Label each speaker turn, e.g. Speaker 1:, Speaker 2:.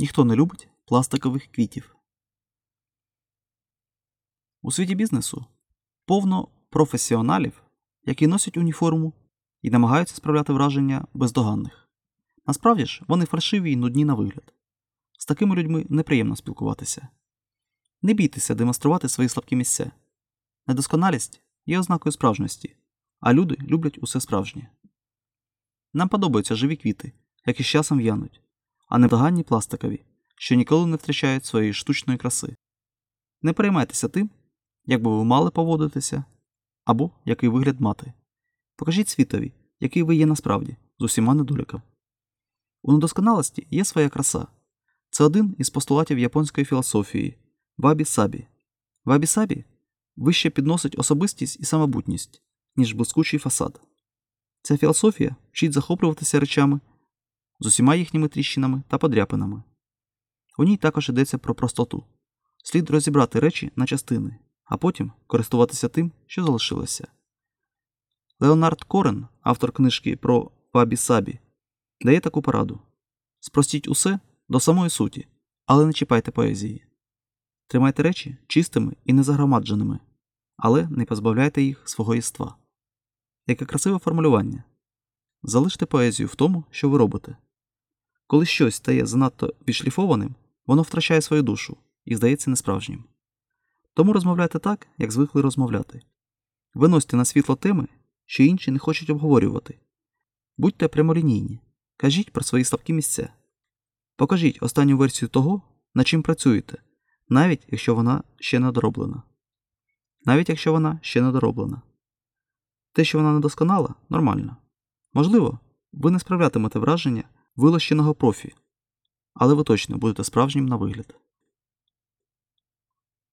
Speaker 1: Ніхто не любить пластикових квітів. У світі бізнесу повно професіоналів, які носять уніформу і намагаються справляти враження бездоганних. Насправді ж, вони фальшиві і нудні на вигляд. З такими людьми неприємно спілкуватися. Не бійтеся демонструвати свої слабкі місця. Недосконалість є ознакою справжності, а люди люблять усе справжнє. Нам подобаються живі квіти, які з часом в'януть, а не доганні пластикові, що ніколи не втрачають своєї штучної краси. Не переймайтеся тим, як би ви мали поводитися, або який вигляд мати. Покажіть світові, який ви є насправді, з усіма недоліками. У недосконалості є своя краса. Це один із постулатів японської філософії вабі сабі. Вабі сабі вище підносить особистість і самобутність, ніж блискучий фасад. Ця філософія вчить захоплюватися речами з усіма їхніми тріщинами та подряпинами. У ній також йдеться про простоту. Слід розібрати речі на частини, а потім користуватися тим, що залишилося. Леонард Корен, автор книжки про Вабі Сабі, дає таку пораду: спростіть усе до самої суті, але не чіпайте поезії. Тримайте речі чистими і незагромадженими, але не позбавляйте їх свого єства. Яке красиве формулювання. Залиште поезію в тому, що ви робите. Коли щось стає занадто відшліфованим, воно втрачає свою душу і здається несправжнім. Тому розмовляйте так, як звикли розмовляти. Виносьте на світло теми, що інші не хочуть обговорювати. Будьте прямолінійні, кажіть про свої слабкі місця. Покажіть останню версію того, над чим працюєте, навіть якщо вона ще не дороблена. Навіть якщо вона ще не дороблена. Те, що вона недосконала, нормально. Можливо, ви не справлятимете враження вилощеного профі, але ви точно будете справжнім на вигляд.